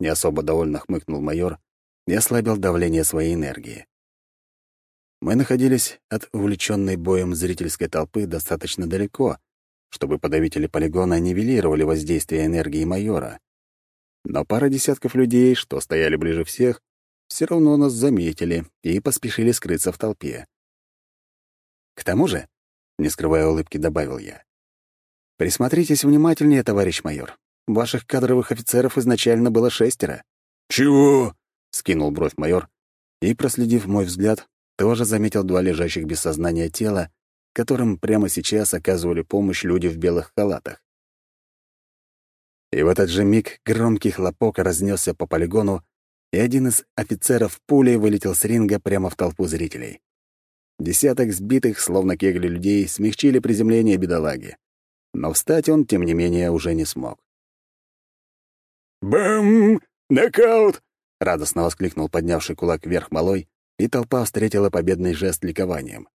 не особо довольно хмыкнул майор и ослабил давление своей энергии. Мы находились от увлеченной боем зрительской толпы достаточно далеко, чтобы подавители полигона нивелировали воздействие энергии майора. Но пара десятков людей, что стояли ближе всех, все равно нас заметили и поспешили скрыться в толпе. К тому же, не скрывая улыбки, добавил я, «Присмотритесь внимательнее, товарищ майор. Ваших кадровых офицеров изначально было шестеро». «Чего?» — скинул бровь майор и, проследив мой взгляд, тоже заметил два лежащих без сознания тела, которым прямо сейчас оказывали помощь люди в белых халатах. И в этот же миг громкий хлопок разнесся по полигону, и один из офицеров пулей вылетел с ринга прямо в толпу зрителей. Десяток сбитых, словно кегли людей, смягчили приземление бедолаги. Но встать он, тем не менее, уже не смог. «Бэм! Нокаут!» — радостно воскликнул поднявший кулак вверх малой, и толпа встретила победный жест ликованием.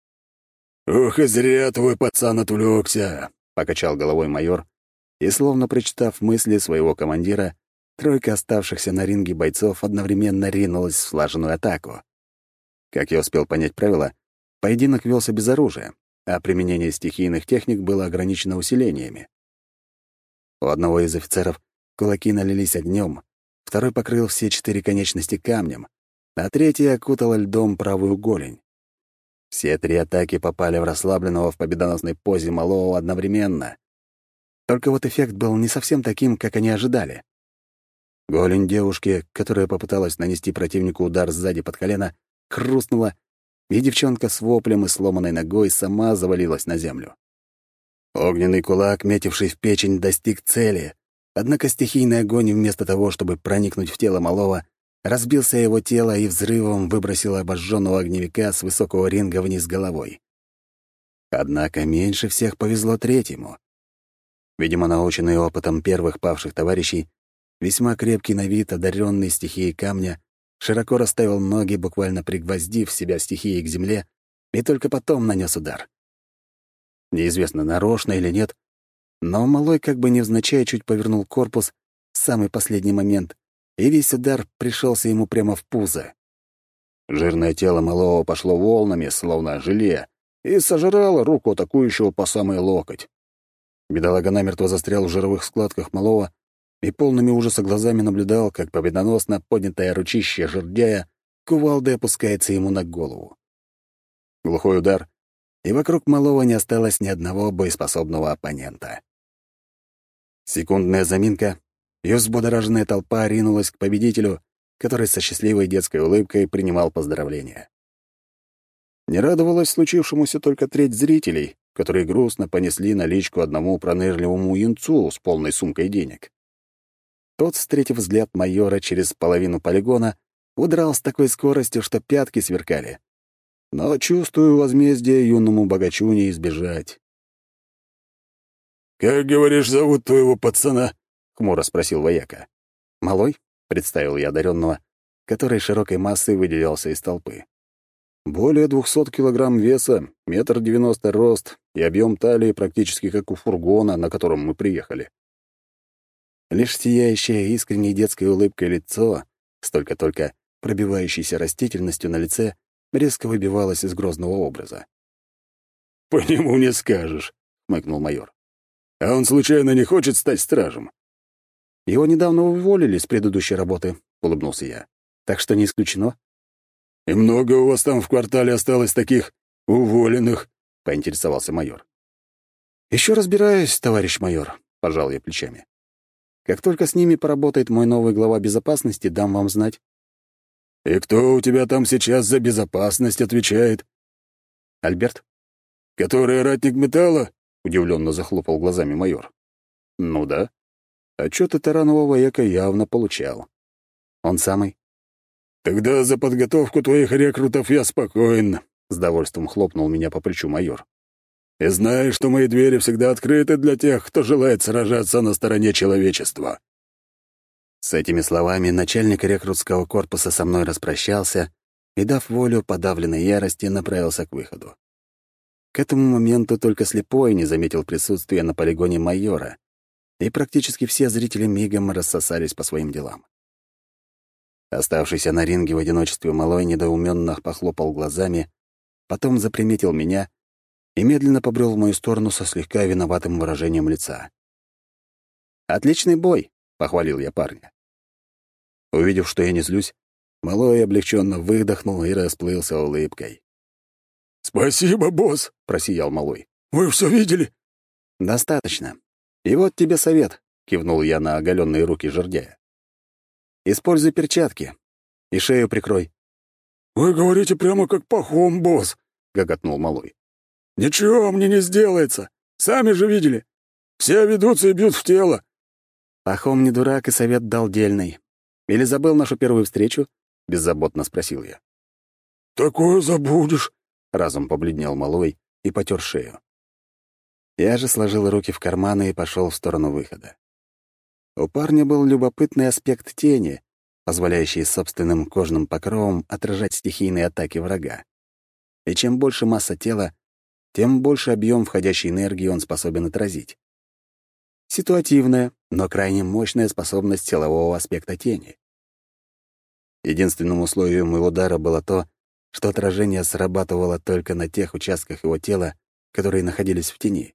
«Ух, и зря твой пацан отвлекся!» — покачал головой майор, и, словно прочитав мысли своего командира, тройка оставшихся на ринге бойцов одновременно ринулась в слаженную атаку. Как я успел понять правила, поединок велся без оружия, а применение стихийных техник было ограничено усилениями. У одного из офицеров кулаки налились огнем, второй покрыл все четыре конечности камнем, а третья окутала льдом правую голень. Все три атаки попали в расслабленного в победоносной позе малого одновременно. Только вот эффект был не совсем таким, как они ожидали. Голень девушки, которая попыталась нанести противнику удар сзади под колено, хрустнула, и девчонка с воплем и сломанной ногой сама завалилась на землю. Огненный кулак, метивший в печень, достиг цели, однако стихийный огонь вместо того, чтобы проникнуть в тело малого, разбился его тело и взрывом выбросил обожженного огневика с высокого ринга вниз головой. Однако меньше всех повезло третьему. Видимо, наученный опытом первых павших товарищей, весьма крепкий на вид, одаренный стихией камня, широко расставил ноги, буквально пригвоздив себя стихией к земле, и только потом нанес удар. Неизвестно, нарочно или нет, но малой как бы невзначай чуть повернул корпус в самый последний момент, и весь удар пришелся ему прямо в пузо. Жирное тело малого пошло волнами, словно желе, и сожрало руку атакующего по самый локоть. Бедолага намертво застрял в жировых складках малого и полными ужаса глазами наблюдал, как победоносно поднятое ручище жердяя кувалдой опускается ему на голову. Глухой удар, и вокруг малого не осталось ни одного боеспособного оппонента. Секундная заминка, и взбудораженная толпа ринулась к победителю, который со счастливой детской улыбкой принимал поздравления. Не радовалась случившемуся только треть зрителей, которые грустно понесли наличку одному пронырливому юнцу с полной сумкой денег. Тот, встретив взгляд майора через половину полигона, удрал с такой скоростью, что пятки сверкали. Но, чувствую, возмездие юному богачу не избежать. «Как, говоришь, зовут твоего пацана?» — хмуро спросил вояка. «Малой?» — представил я одаренного, который широкой массой выделялся из толпы. Более двухсот килограмм веса, метр девяносто рост и объем талии практически как у фургона, на котором мы приехали. Лишь сияющее искренней детской улыбкой лицо, столько-только пробивающейся растительностью на лице, резко выбивалось из грозного образа. «По нему не скажешь», — хмыкнул майор. «А он случайно не хочет стать стражем?» «Его недавно уволили с предыдущей работы», — улыбнулся я. «Так что не исключено». «И много у вас там в квартале осталось таких уволенных?» — поинтересовался майор. Еще разбираюсь, товарищ майор», — пожал я плечами. «Как только с ними поработает мой новый глава безопасности, дам вам знать». «И кто у тебя там сейчас за безопасность отвечает?» «Альберт». «Который ратник металла?» — удивленно захлопал глазами майор. «Ну да. Отчеты таранова вояка явно получал. Он самый. «Тогда за подготовку твоих рекрутов я спокоен», — с довольством хлопнул меня по плечу майор. «И знай, что мои двери всегда открыты для тех, кто желает сражаться на стороне человечества». С этими словами начальник рекрутского корпуса со мной распрощался и, дав волю подавленной ярости, направился к выходу. К этому моменту только слепой не заметил присутствия на полигоне майора, и практически все зрители мигом рассосались по своим делам. Оставшийся на ринге в одиночестве малой недоуменно похлопал глазами, потом заприметил меня и медленно побрел в мою сторону со слегка виноватым выражением лица. «Отличный бой!» — похвалил я парня. Увидев, что я не злюсь, малой облегченно выдохнул и расплылся улыбкой. «Спасибо, босс!» — просиял малой. «Вы все видели?» «Достаточно. И вот тебе совет», — кивнул я на оголенные руки жердяя. Используй перчатки и шею прикрой». «Вы говорите прямо как пахом, босс», — гоготнул малой. «Ничего мне не сделается. Сами же видели. Все ведутся и бьют в тело». «Пахом не дурак и совет дал дельный. Или забыл нашу первую встречу?» — беззаботно спросил я. «Такое забудешь», — разом побледнел малой и потер шею. Я же сложил руки в карманы и пошел в сторону выхода. У парня был любопытный аспект тени, позволяющий собственным кожным покровом отражать стихийные атаки врага. И чем больше масса тела, тем больше объем входящей энергии он способен отразить. Ситуативная, но крайне мощная способность силового аспекта тени. Единственным условием его дара было то, что отражение срабатывало только на тех участках его тела, которые находились в тени.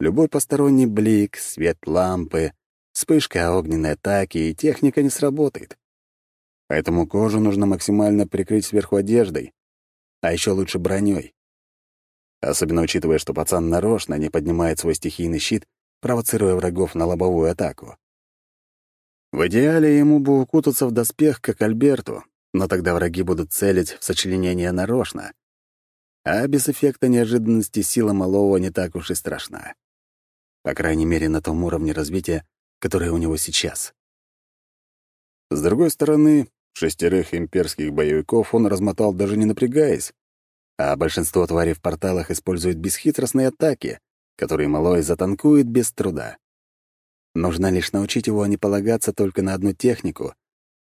Любой посторонний блик, свет лампы, Вспышка огненной атаки, и техника не сработает. Поэтому кожу нужно максимально прикрыть сверху одеждой, а еще лучше броней. Особенно учитывая, что пацан нарочно не поднимает свой стихийный щит, провоцируя врагов на лобовую атаку. В идеале ему бы укутаться в доспех, как Альберту, но тогда враги будут целить в сочленение нарочно. А без эффекта неожиданности сила малого не так уж и страшна. По крайней мере, на том уровне развития, которая у него сейчас. С другой стороны, шестерых имперских боевиков он размотал даже не напрягаясь, а большинство тварей в порталах используют бесхитростные атаки, которые малой затанкует без труда. Нужно лишь научить его не полагаться только на одну технику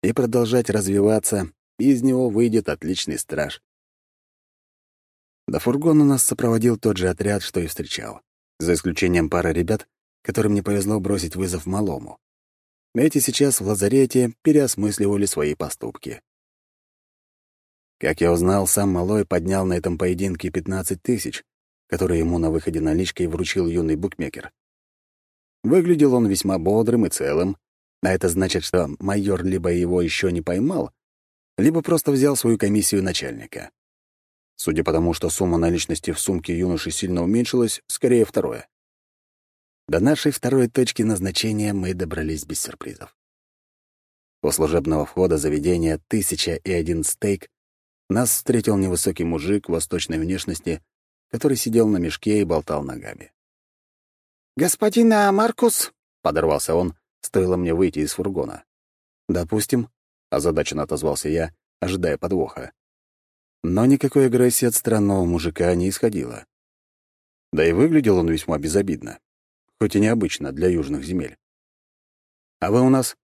и продолжать развиваться, и из него выйдет отличный страж. До фургона нас сопроводил тот же отряд, что и встречал, за исключением пары ребят, которым не повезло бросить вызов малому. Эти сейчас в лазарете переосмысливали свои поступки. Как я узнал, сам Малой поднял на этом поединке 15 тысяч, которые ему на выходе наличкой вручил юный букмекер. Выглядел он весьма бодрым и целым, а это значит, что майор либо его еще не поймал, либо просто взял свою комиссию начальника. Судя по тому, что сумма наличности в сумке юноши сильно уменьшилась, скорее второе. До нашей второй точки назначения мы добрались без сюрпризов. У служебного входа заведения «Тысяча и один стейк» нас встретил невысокий мужик восточной внешности, который сидел на мешке и болтал ногами. «Господин Маркус!» — подорвался он, стоило мне выйти из фургона. «Допустим», — озадаченно отозвался я, ожидая подвоха. Но никакой агрессии от странного мужика не исходило. Да и выглядел он весьма безобидно хоть и необычно для южных земель. «А вы у нас?»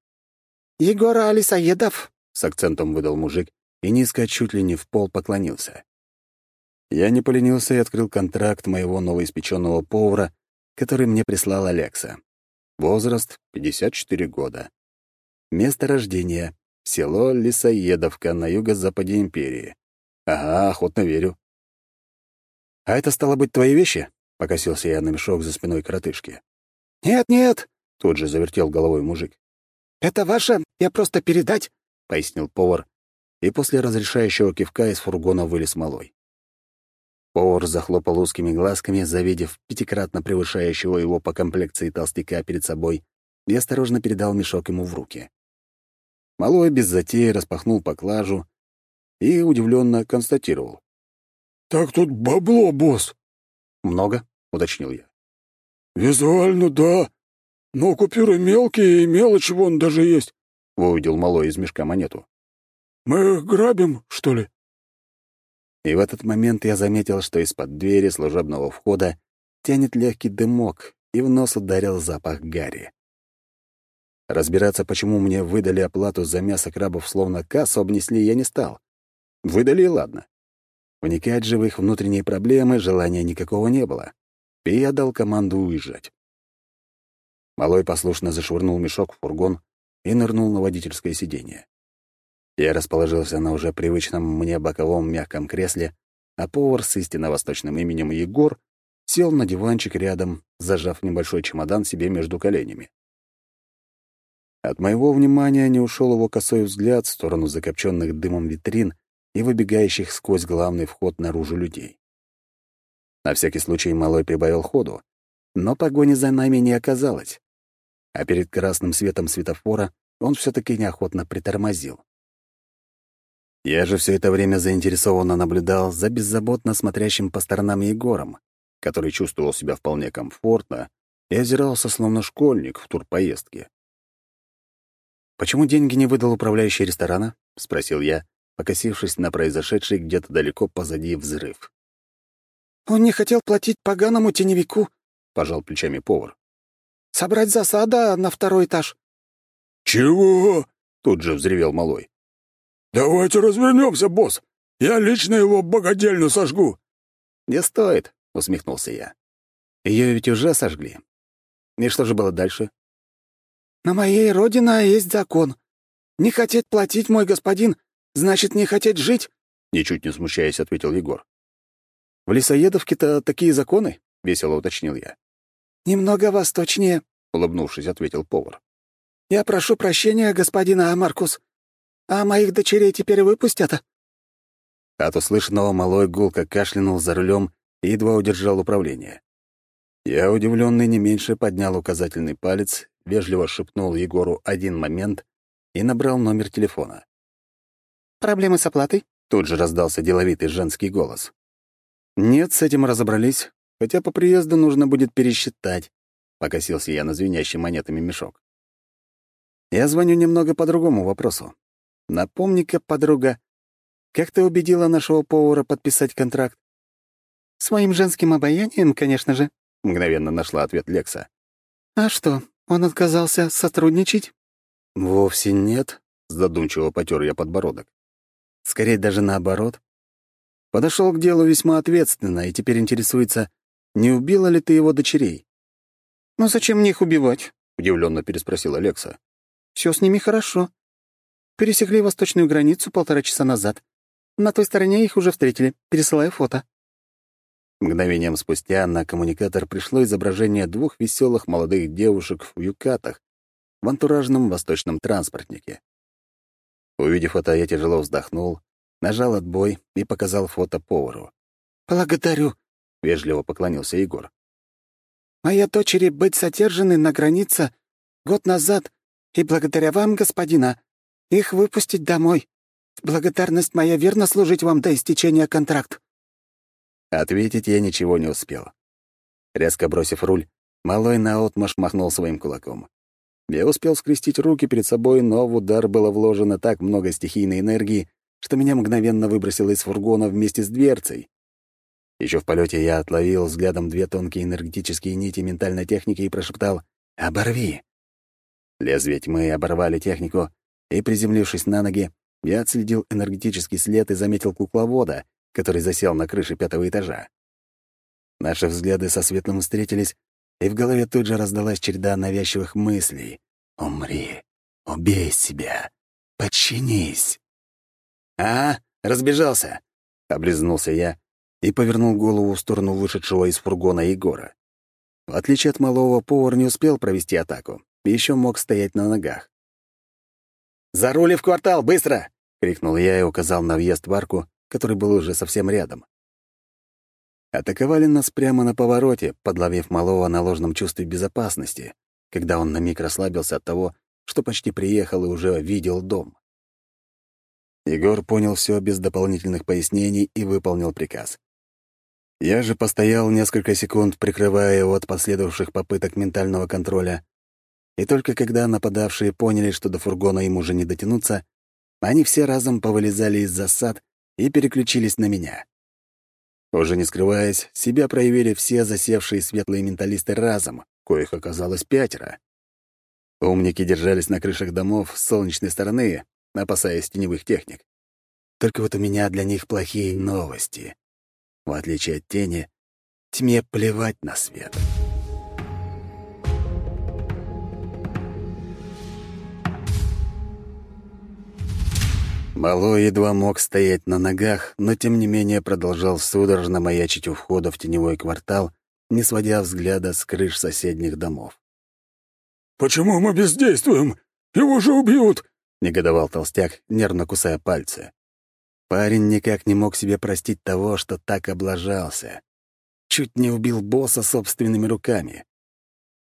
«Егор Алисаедов», — с акцентом выдал мужик и низко, чуть ли не в пол поклонился. Я не поленился и открыл контракт моего новоиспеченного повара, который мне прислал Алекса. Возраст — 54 года. Место рождения — село Лисоедовка на юго-западе империи. Ага, охотно верю. «А это стало быть твои вещи?» — покосился я на мешок за спиной коротышки. «Нет-нет», — тут же завертел головой мужик. «Это ваше, я просто передать», — пояснил повар, и после разрешающего кивка из фургона вылез малой. Повар захлопал узкими глазками, завидев пятикратно превышающего его по комплекции толстяка перед собой, и осторожно передал мешок ему в руки. Малой без затеи распахнул поклажу и удивленно констатировал. «Так тут бабло, босс!» «Много?» — уточнил я. «Визуально, да. Но купюры мелкие, и мелочь вон даже есть», — выудил малой из мешка монету. «Мы их грабим, что ли?» И в этот момент я заметил, что из-под двери служебного входа тянет легкий дымок, и в нос ударил запах гари. Разбираться, почему мне выдали оплату за мясо крабов словно кассу обнесли, я не стал. Выдали ладно. Вникать же в их внутренние проблемы желания никакого не было и я дал команду уезжать. Малой послушно зашвырнул мешок в фургон и нырнул на водительское сиденье. Я расположился на уже привычном мне боковом мягком кресле, а повар с истинно восточным именем Егор сел на диванчик рядом, зажав небольшой чемодан себе между коленями. От моего внимания не ушел его косой взгляд в сторону закопченных дымом витрин и выбегающих сквозь главный вход наружу людей. На всякий случай малой прибавил ходу, но погони за нами не оказалось. А перед красным светом светофора он все таки неохотно притормозил. Я же все это время заинтересованно наблюдал за беззаботно смотрящим по сторонам Егором, который чувствовал себя вполне комфортно и озирался словно школьник в турпоездке. «Почему деньги не выдал управляющий ресторана?» — спросил я, покосившись на произошедший где-то далеко позади взрыв. «Он не хотел платить поганому теневику», — пожал плечами повар. «Собрать засада на второй этаж». «Чего?» — тут же взревел малой. «Давайте развернемся, босс. Я лично его богадельню сожгу». «Не стоит», — усмехнулся я. Ее ведь уже сожгли. И что же было дальше? «На моей родине есть закон. Не хотеть платить, мой господин, значит, не хотеть жить», — ничуть не смущаясь, ответил Егор. «В Лесоедовке-то такие законы?» — весело уточнил я. «Немного восточнее», — улыбнувшись, ответил повар. «Я прошу прощения, господин Амаркус. А моих дочерей теперь выпустят?» От услышанного малой гулко кашлянул за рулем и едва удержал управление. Я, удивленный не меньше, поднял указательный палец, вежливо шепнул Егору один момент и набрал номер телефона. «Проблемы с оплатой?» — тут же раздался деловитый женский голос. «Нет, с этим разобрались, хотя по приезду нужно будет пересчитать», — покосился я на звенящий монетами мешок. «Я звоню немного по другому вопросу. Напомни-ка, подруга, как ты убедила нашего повара подписать контракт?» «Своим женским обаянием, конечно же», — мгновенно нашла ответ Лекса. «А что, он отказался сотрудничать?» «Вовсе нет», — задумчиво потер я подбородок. «Скорее даже наоборот. Подошел к делу весьма ответственно и теперь интересуется, не убила ли ты его дочерей?» «Ну зачем мне их убивать?» — удивленно переспросила Лекса. Все с ними хорошо. Пересекли восточную границу полтора часа назад. На той стороне их уже встретили. Пересылаю фото». Мгновением спустя на коммуникатор пришло изображение двух веселых молодых девушек в юкатах в антуражном восточном транспортнике. Увидев это, я тяжело вздохнул, нажал отбой и показал фото повару. «Благодарю», — вежливо поклонился Егор. «Моя дочери быть содержаны на границе год назад, и благодаря вам, господина, их выпустить домой. Благодарность моя верно служить вам до истечения контракт». Ответить я ничего не успел. Резко бросив руль, малой наотмашь махнул своим кулаком. Я успел скрестить руки перед собой, но в удар было вложено так много стихийной энергии, что меня мгновенно выбросило из фургона вместе с дверцей. Еще в полете я отловил взглядом две тонкие энергетические нити ментальной техники и прошептал «Оборви!». Лезвие тьмы оборвали технику, и, приземлившись на ноги, я отследил энергетический след и заметил кукловода, который засел на крыше пятого этажа. Наши взгляды со светлым встретились, и в голове тут же раздалась череда навязчивых мыслей. «Умри! Убей себя! Подчинись!» «А, разбежался!» — облизнулся я и повернул голову в сторону вышедшего из фургона Егора. В отличие от малого, повар не успел провести атаку и еще мог стоять на ногах. «За рули в квартал, быстро!» — крикнул я и указал на въезд в арку, который был уже совсем рядом. Атаковали нас прямо на повороте, подловив малого на ложном чувстве безопасности, когда он на миг расслабился от того, что почти приехал и уже видел дом. Егор понял все без дополнительных пояснений и выполнил приказ. Я же постоял несколько секунд, прикрывая его от последовавших попыток ментального контроля, и только когда нападавшие поняли, что до фургона им уже не дотянуться, они все разом повылезали из засад и переключились на меня. Уже не скрываясь, себя проявили все засевшие светлые менталисты разом, коих оказалось пятеро. Умники держались на крышах домов с солнечной стороны, опасаясь теневых техник. Только вот у меня для них плохие новости. В отличие от тени, тьме плевать на свет. Малой едва мог стоять на ногах, но тем не менее продолжал судорожно маячить у входа в теневой квартал, не сводя взгляда с крыш соседних домов. «Почему мы бездействуем? Его же убьют!» — негодовал толстяк, нервно кусая пальцы. Парень никак не мог себе простить того, что так облажался. Чуть не убил босса собственными руками.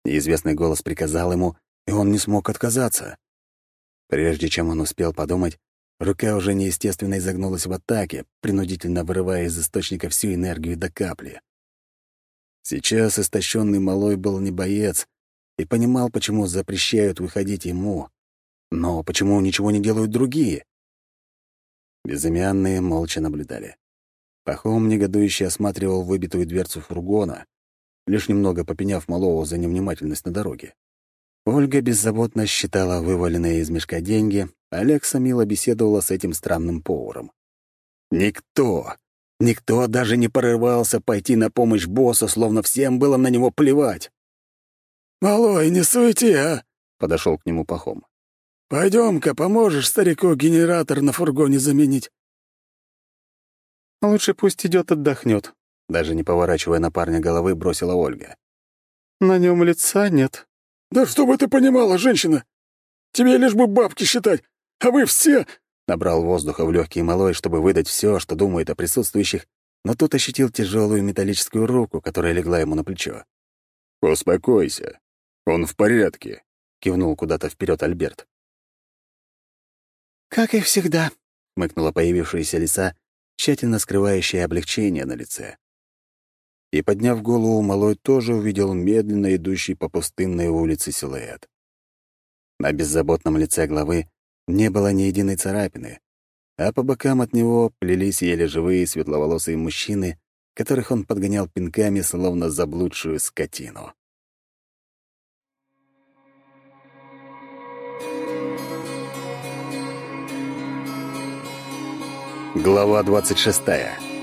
Неизвестный голос приказал ему, и он не смог отказаться. Прежде чем он успел подумать, рука уже неестественно изогнулась в атаке, принудительно вырывая из источника всю энергию до капли. Сейчас истощенный малой был не боец и понимал, почему запрещают выходить ему. Но почему ничего не делают другие? Безымянные молча наблюдали. Пахом негодующе осматривал выбитую дверцу фургона, лишь немного попеняв малого за невнимательность на дороге. Ольга беззаботно считала вываленные из мешка деньги, Алекса мило беседовала с этим странным поваром. Никто, никто даже не порывался пойти на помощь боссу, словно всем было на него плевать. «Малой, не суети, а!» — подошел к нему Пахом. Пойдем-ка, поможешь старику генератор на фургоне заменить. Лучше пусть идет отдохнет. Даже не поворачивая на парня головы, бросила Ольга. На нем лица нет. Да что бы ты понимала, женщина? Тебе лишь бы бабки считать, а вы все... Набрал воздуха в легкий малой, чтобы выдать все, что думает о присутствующих, но тут ощутил тяжелую металлическую руку, которая легла ему на плечо. «Успокойся. Он в порядке», — кивнул куда-то вперед Альберт. «Как и всегда», — мыкнула появившаяся лиса, тщательно скрывающая облегчение на лице. И, подняв голову, малой тоже увидел медленно идущий по пустынной улице силуэт. На беззаботном лице главы не было ни единой царапины, а по бокам от него плелись еле живые светловолосые мужчины, которых он подгонял пинками, словно заблудшую скотину. Глава 26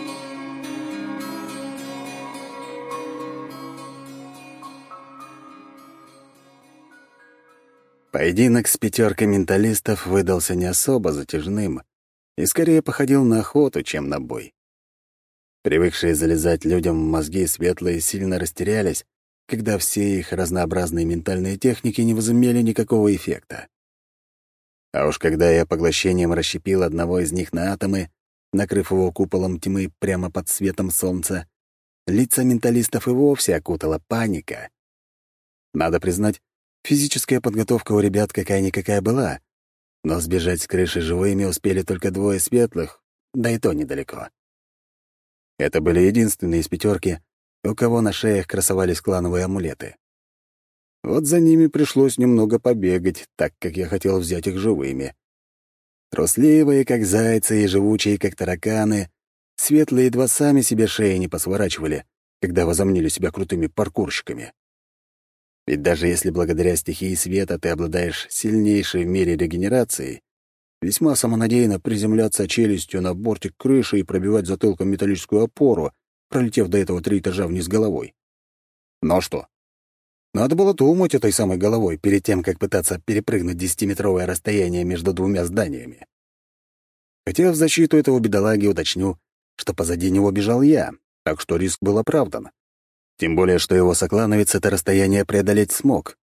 Поединок с пятеркой менталистов выдался не особо затяжным и скорее походил на охоту, чем на бой. Привыкшие залезать людям в мозги светлые сильно растерялись, когда все их разнообразные ментальные техники не возымели никакого эффекта. А уж когда я поглощением расщепил одного из них на атомы, накрыв его куполом тьмы прямо под светом солнца, лица менталистов и вовсе окутала паника. Надо признать, физическая подготовка у ребят какая-никакая была, но сбежать с крыши живыми успели только двое светлых, да и то недалеко. Это были единственные из пятерки, у кого на шеях красовались клановые амулеты. Вот за ними пришлось немного побегать, так как я хотел взять их живыми. Трусливые, как зайцы, и живучие, как тараканы, светлые едва сами себе шеи не посворачивали, когда возомнили себя крутыми паркурщиками. Ведь даже если благодаря стихии света ты обладаешь сильнейшей в мире регенерацией, весьма самонадеянно приземляться челюстью на бортик крыши и пробивать затылком металлическую опору, пролетев до этого три этажа вниз головой. Но что? Надо было думать этой самой головой перед тем, как пытаться перепрыгнуть десятиметровое расстояние между двумя зданиями. Хотя в защиту этого бедолаги уточню, что позади него бежал я, так что риск был оправдан. Тем более, что его соклановец это расстояние преодолеть смог.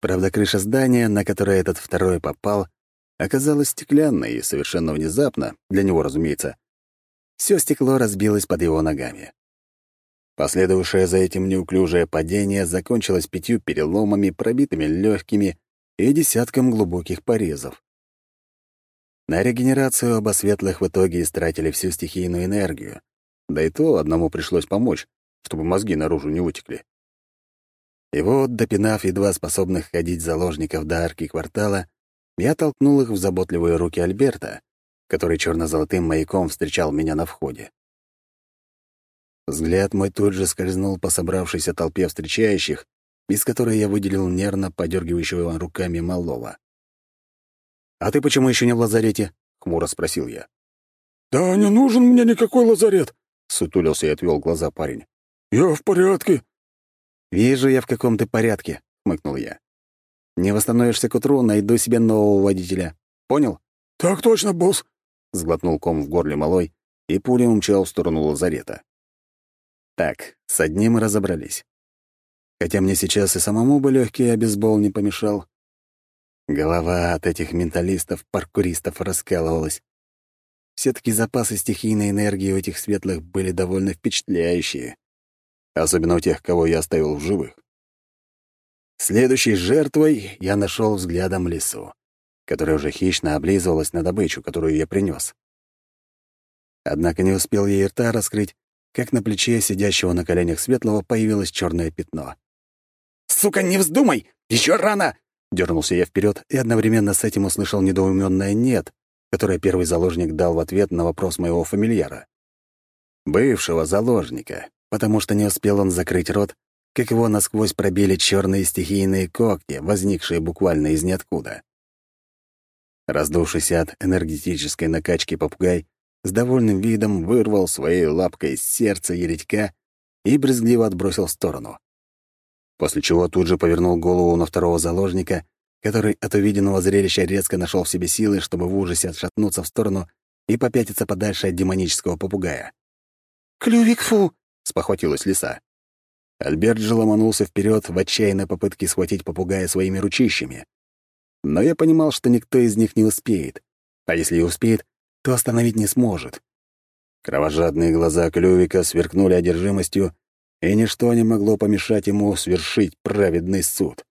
Правда, крыша здания, на которое этот второй попал, оказалась стеклянной и совершенно внезапно, для него, разумеется, все стекло разбилось под его ногами. Последовавшее за этим неуклюжее падение закончилось пятью переломами, пробитыми легкими и десятком глубоких порезов. На регенерацию оба светлых в итоге истратили всю стихийную энергию, да и то одному пришлось помочь, чтобы мозги наружу не вытекли. И вот, допинав едва способных ходить заложников до арки квартала, я толкнул их в заботливые руки Альберта, который черно-золотым маяком встречал меня на входе. Взгляд мой тут же скользнул по собравшейся толпе встречающих, из которой я выделил нервно подергивающего руками малого. «А ты почему еще не в лазарете?» — хмуро спросил я. «Да не нужен мне никакой лазарет», — сутулился и отвел глаза парень. «Я в порядке». «Вижу я, в каком ты порядке», — хмыкнул я. «Не восстановишься к утру, найду себе нового водителя. Понял?» «Так точно, босс. — сглотнул ком в горле малой и пулей умчал в сторону лазарета. Так, с одним разобрались. Хотя мне сейчас и самому бы легкий обезбол не помешал. Голова от этих менталистов-паркуристов раскалывалась. все таки запасы стихийной энергии у этих светлых были довольно впечатляющие. Особенно у тех, кого я оставил в живых. Следующей жертвой я нашел взглядом лесу, которая уже хищно облизывалась на добычу, которую я принес. Однако не успел ей рта раскрыть, как на плече сидящего на коленях светлого появилось черное пятно. «Сука, не вздумай! Еще рано!» Дернулся я вперед и одновременно с этим услышал недоуменное «нет», которое первый заложник дал в ответ на вопрос моего фамильяра. Бывшего заложника, потому что не успел он закрыть рот, как его насквозь пробили черные стихийные когти, возникшие буквально из ниоткуда. Раздувшийся от энергетической накачки попугай с довольным видом вырвал своей лапкой из сердца еретька и брезгливо отбросил в сторону после чего тут же повернул голову на второго заложника, который от увиденного зрелища резко нашел в себе силы, чтобы в ужасе отшатнуться в сторону и попятиться подальше от демонического попугая. «Клювик, фу!» — спохватилась лиса. Альберт же ломанулся вперед в отчаянной попытке схватить попугая своими ручищами. Но я понимал, что никто из них не успеет. А если и успеет, то остановить не сможет. Кровожадные глаза Клювика сверкнули одержимостью, и ничто не могло помешать ему свершить праведный суд.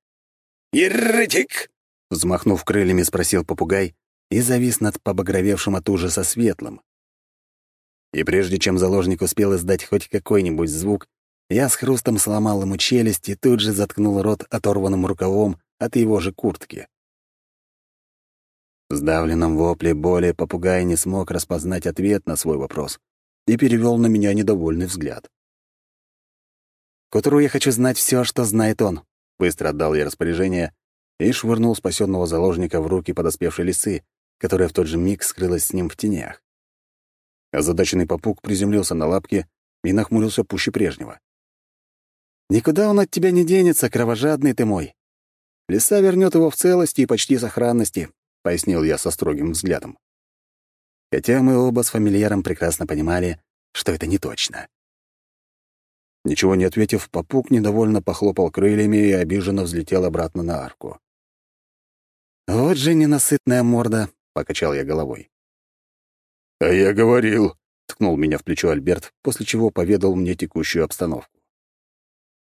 «Еретик!» — взмахнув крыльями, спросил попугай и завис над побагровевшим от ужаса светлым. И прежде чем заложник успел издать хоть какой-нибудь звук, я с хрустом сломал ему челюсть и тут же заткнул рот оторванным рукавом от его же куртки. В сдавленном вопле боли попугай не смог распознать ответ на свой вопрос и перевел на меня недовольный взгляд. К утру я хочу знать все, что знает он. Быстро отдал я распоряжение и швырнул спасенного заложника в руки подоспевшей лисы, которая в тот же миг скрылась с ним в тенях. Озадаченный попуг приземлился на лапки и нахмурился пуще прежнего. «Никуда он от тебя не денется, кровожадный ты мой. Лиса вернет его в целости и почти сохранности», — пояснил я со строгим взглядом. Хотя мы оба с фамильяром прекрасно понимали, что это не точно. Ничего не ответив, попуг недовольно похлопал крыльями и обиженно взлетел обратно на арку. «Вот же ненасытная морда!» — покачал я головой. «А я говорил!» — ткнул меня в плечо Альберт, после чего поведал мне текущую обстановку.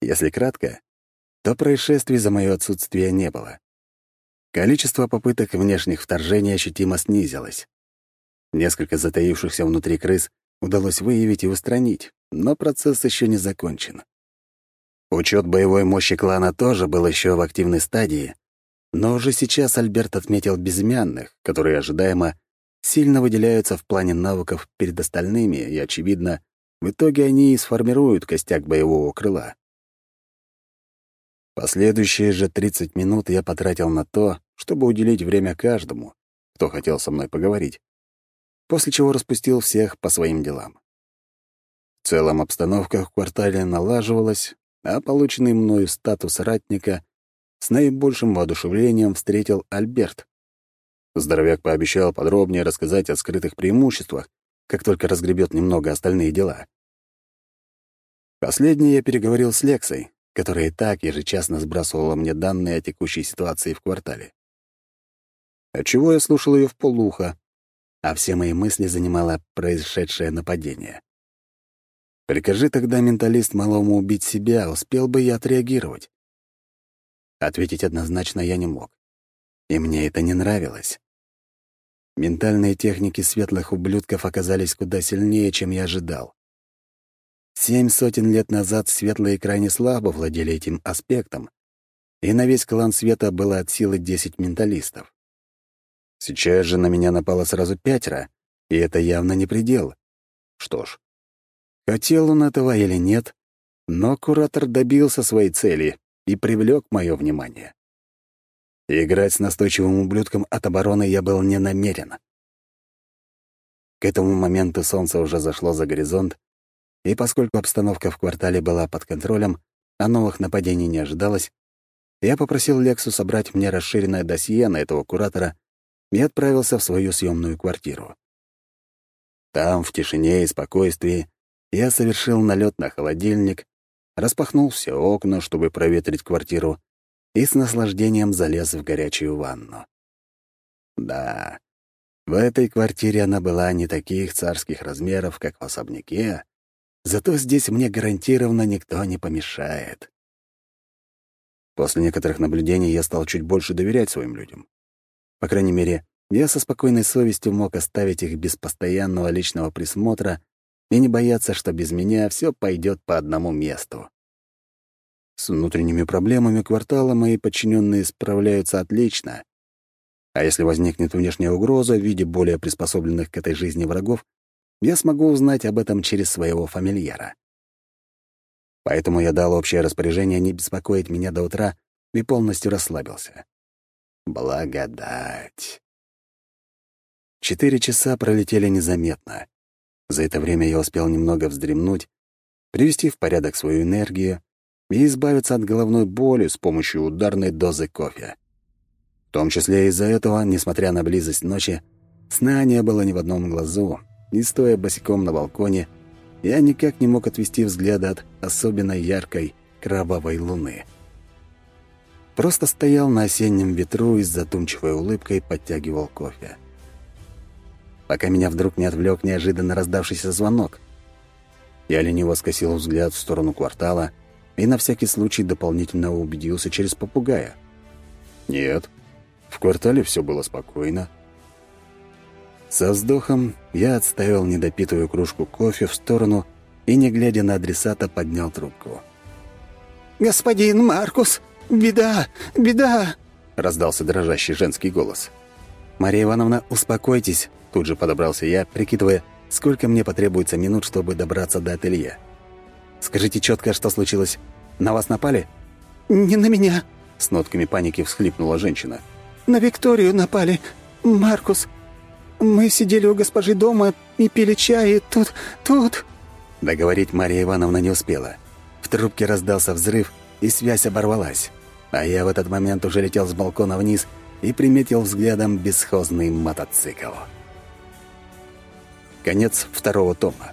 Если кратко, то происшествий за мое отсутствие не было. Количество попыток внешних вторжений ощутимо снизилось. Несколько затаившихся внутри крыс удалось выявить и устранить, но процесс еще не закончен. Учет боевой мощи клана тоже был еще в активной стадии, но уже сейчас Альберт отметил безымянных, которые ожидаемо сильно выделяются в плане навыков перед остальными, и, очевидно, в итоге они и сформируют костяк боевого крыла. Последующие же 30 минут я потратил на то, чтобы уделить время каждому, кто хотел со мной поговорить, после чего распустил всех по своим делам. В целом обстановка в квартале налаживалась, а полученный мною статус ратника с наибольшим воодушевлением встретил Альберт. Здоровяк пообещал подробнее рассказать о скрытых преимуществах, как только разгребет немного остальные дела. Последний я переговорил с Лексой, которая и так ежечасно сбрасывала мне данные о текущей ситуации в квартале. Отчего я слушал ее в полуха, а все мои мысли занимало происшедшее нападение. Прикажи тогда менталист малому убить себя, успел бы я отреагировать. Ответить однозначно я не мог. И мне это не нравилось. Ментальные техники светлых ублюдков оказались куда сильнее, чем я ожидал. Семь сотен лет назад светлые крайне слабо владели этим аспектом, и на весь клан света было от силы десять менталистов. Сейчас же на меня напало сразу пятеро, и это явно не предел. Что ж, Хотел он этого или нет, но куратор добился своей цели и привлек мое внимание. Играть с настойчивым ублюдком от обороны я был не намерен. К этому моменту солнце уже зашло за горизонт, и поскольку обстановка в квартале была под контролем, а новых нападений не ожидалось, я попросил Лексу собрать мне расширенное досье на этого куратора и отправился в свою съемную квартиру. Там, в тишине и спокойствии, я совершил налет на холодильник, распахнул все окна, чтобы проветрить квартиру, и с наслаждением залез в горячую ванну. Да, в этой квартире она была не таких царских размеров, как в особняке, зато здесь мне гарантированно никто не помешает. После некоторых наблюдений я стал чуть больше доверять своим людям. По крайней мере, я со спокойной совестью мог оставить их без постоянного личного присмотра и не бояться, что без меня все пойдет по одному месту. С внутренними проблемами квартала мои подчиненные справляются отлично. А если возникнет внешняя угроза в виде более приспособленных к этой жизни врагов, я смогу узнать об этом через своего фамильяра. Поэтому я дал общее распоряжение не беспокоить меня до утра и полностью расслабился. Благодать. Четыре часа пролетели незаметно. За это время я успел немного вздремнуть, привести в порядок свою энергию и избавиться от головной боли с помощью ударной дозы кофе. В том числе из-за этого, несмотря на близость ночи, сна не было ни в одном глазу, и стоя босиком на балконе, я никак не мог отвести взгляд от особенно яркой кровавой луны. Просто стоял на осеннем ветру и с задумчивой улыбкой подтягивал кофе. Пока меня вдруг не отвлек неожиданно раздавшийся звонок. Я лениво скосил взгляд в сторону квартала и на всякий случай дополнительно убедился через попугая. Нет, в квартале все было спокойно. Со вздохом я отставил недопитую кружку кофе в сторону и, не глядя на адресата, поднял трубку. «Господин Маркус, беда, беда!» — раздался дрожащий женский голос. «Мария Ивановна, успокойтесь!» — тут же подобрался я, прикидывая, сколько мне потребуется минут, чтобы добраться до ателье. «Скажите четко, что случилось? На вас напали?» «Не на меня!» — с нотками паники всхлипнула женщина. «На Викторию напали. Маркус, мы сидели у госпожи дома и пили чай, и тут... тут...» Договорить Мария Ивановна не успела. В трубке раздался взрыв, и связь оборвалась. А я в этот момент уже летел с балкона вниз и приметил взглядом бесхозный мотоцикл. Конец второго тома.